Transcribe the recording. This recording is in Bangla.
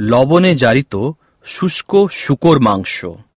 লবণে জারিত শুষ্ক শূকর মাংস।